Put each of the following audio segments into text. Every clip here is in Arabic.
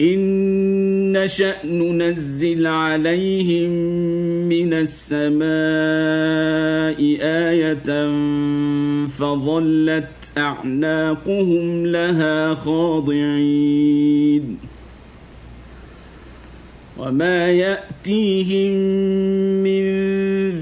إن نشأ ننزل عليهم من السماء آية فظلت أعناقهم لها خاضعين وما يأتيهم من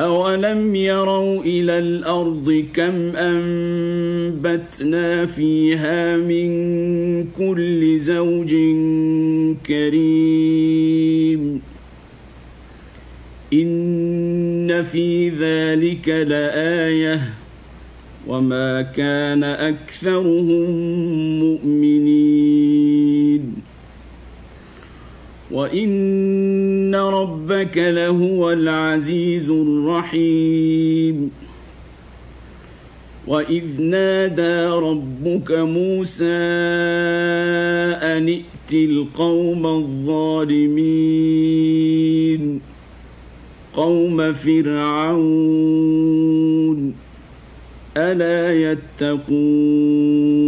أولم يروا إلى الأرض كم أنبتنا فيها من كل زوج كريم إن في ذلك لآية وما كان أكثرهم مؤمنين وإن ربك لهو العزيز الرحيم وإذ نادى ربك موسى أن ائت القوم الظالمين قوم فرعون ألا يتقون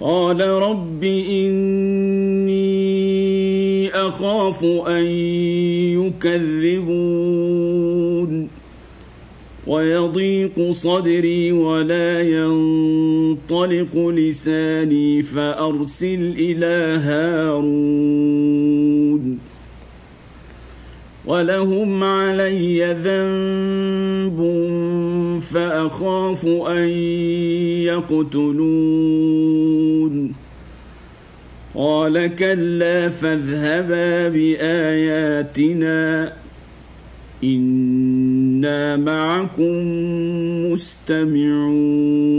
قال رب إني أخاف أن يكذبون ويضيق صدري ولا ينطلق لساني فأرسل إلى هارون ولهم علي ذنب فأخاف أن يقتلون قال كلا فاذهبا بآياتنا إنا معكم مستمعون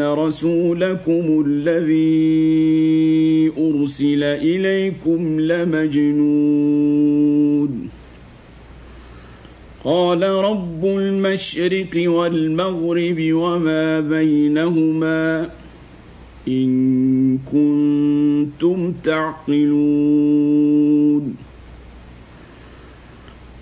رسولكم الذي أرسل إليكم لمجنون. قال رب المشرق والمغرب وما بينهما إن كنتم تعقلون.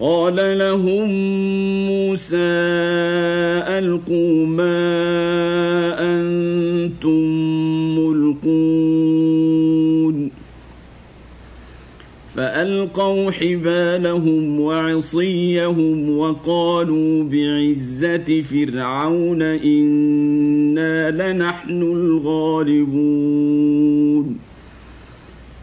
قال لهم موسى ألقوا ما أنتم ملقون. فألقوا حبالهم وعصيهم وقالوا بعزة فرعون إنا لنحن الغالبون.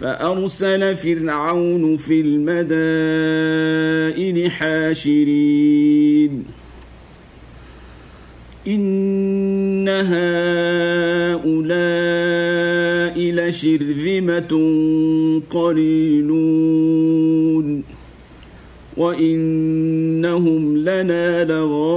فأرسل فرعون في المدائن حاشرين. إن هؤلاء لشرذمة قليلون. وإنهم لنا لغائظون.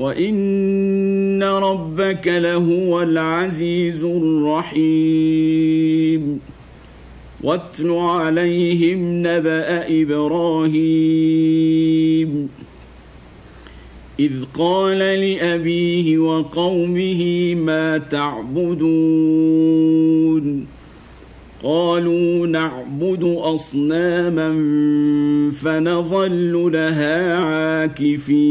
وان ربك لهو العزيز الرحيم واتل عليهم نبا إبراهيم اذ قال لابيه وقومه ما تعبدون قالوا نعبد اصناما فنظل لها عاكفين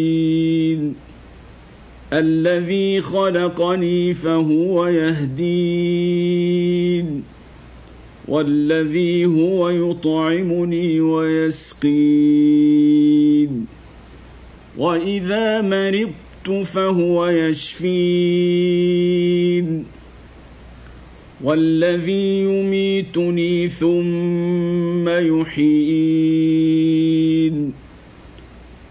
الذي خلقني فهو يهدين والذي هو يطعمني ويسقين. وإذا مرضت فهو يشفين. والذي يميتني ثم يحيين.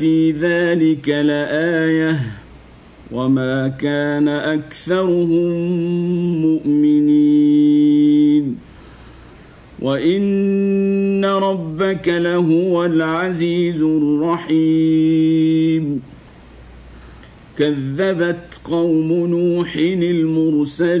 في ذلك لايه وما كان اكثرهم مؤمنين وان ربك لهو العزيز الرحيم كذبت قوم نوح المرسلين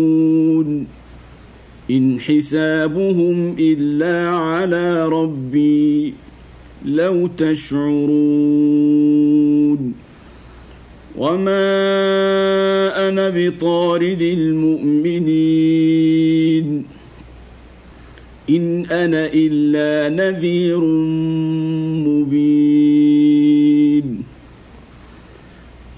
إن حسابهم إلا على ربي لو تشعرون. وما أنا بطارد المؤمنين. إن أنا إلا نذير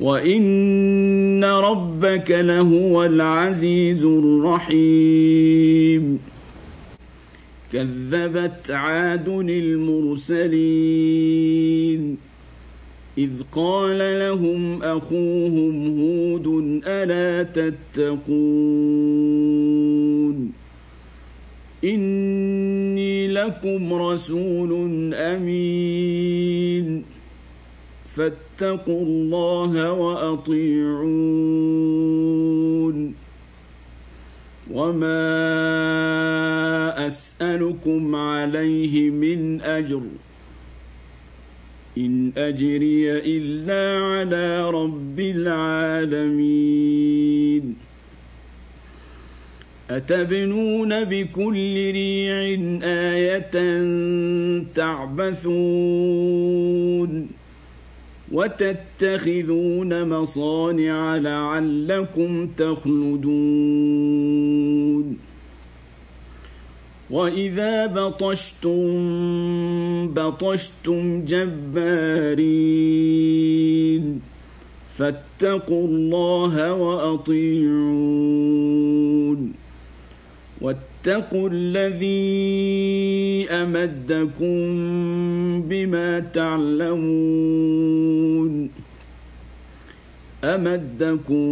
وان ربك لهو العزيز الرحيم كذبت عاد المرسلين اذ قال لهم اخوهم هود الا تتقون اني لكم رسول امين فاتقوا الله وأطيعون. وما أسألكم عليه من أجر. إن أجري إلا على رب العالمين. أتبنون بكل ريع آية تعبثون. وتتخذون مصانع لعلكم تخلدون. وإذا بطشتم بطشتم جبارين. فاتقوا الله وأطيعون. واتقوا الذي أمدكم بما تعلمون. أمدكم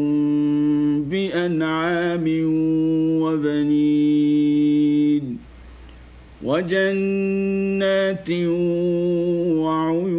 بأنعام وبنين وجنات وعيون.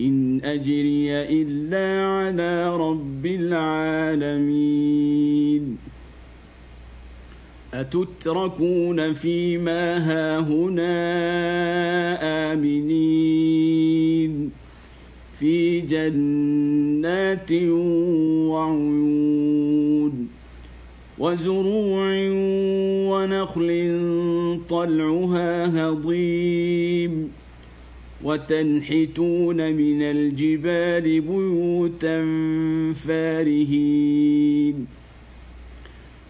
إن أجري إلا على رب العالمين. أتتركون فيما هاهنا آمنين؟ في جنات وعيون وزروع ونخل طلعها هضيم. وتنحتون من الجبال بيوتا فارهين.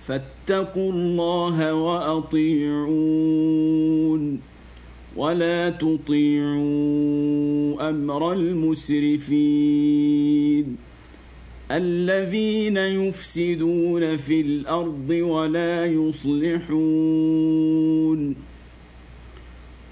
فاتقوا الله وأطيعون. ولا تطيعوا أمر المسرفين. الذين يفسدون في الأرض ولا يصلحون.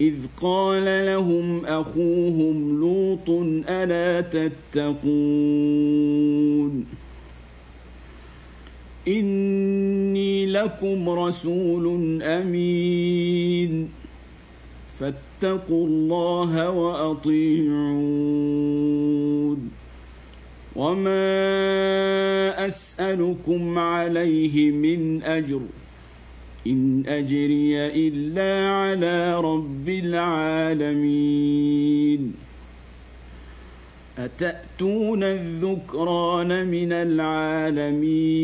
إذ قال لهم أخوهم لوط ألا تتقون؟ إني لكم رسول أمين. فاتقوا الله وأطيعون. وما أسألكم عليه من أجر. إن أجري إلا على رب العالمين. أتأتون الذكران من العالمين؟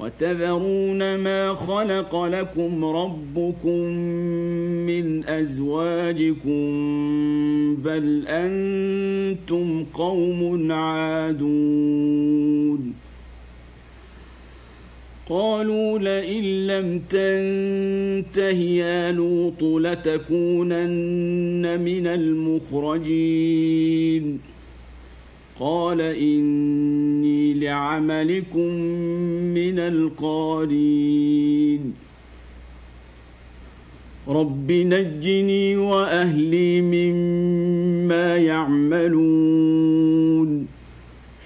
وتذرون ما خلق لكم ربكم من أزواجكم بل أنتم قوم عادون. قالوا لئن لم تنته يا لوط لتكونن من المخرجين. قال إني لعملكم من القالين رب نجني وأهلي مما يعملون.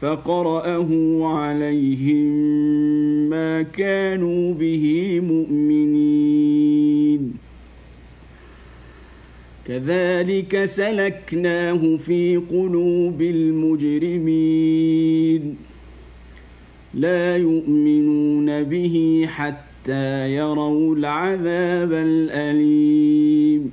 فقرأه عليهم ما كانوا به مؤمنين. كذلك سلكناه في قلوب المجرمين. لا يؤمنون به حتى يروا العذاب الأليم.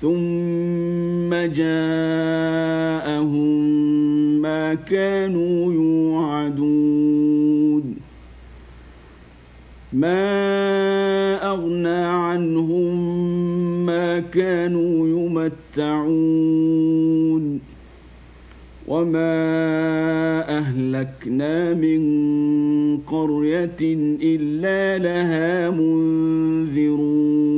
ثم جاءهم ما كانوا يوعدون ما اغنى عنهم ما كانوا يمتعون وما اهلكنا من قريه الا لها منذرون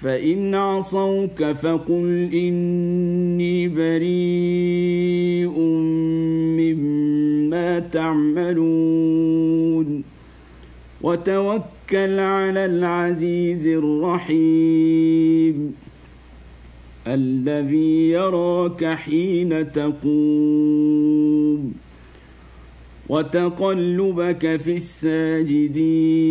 فان عصوك فقل اني بريء مما تعملون وتوكل على العزيز الرحيم الذي يراك حين تقوم وتقلبك في الساجدين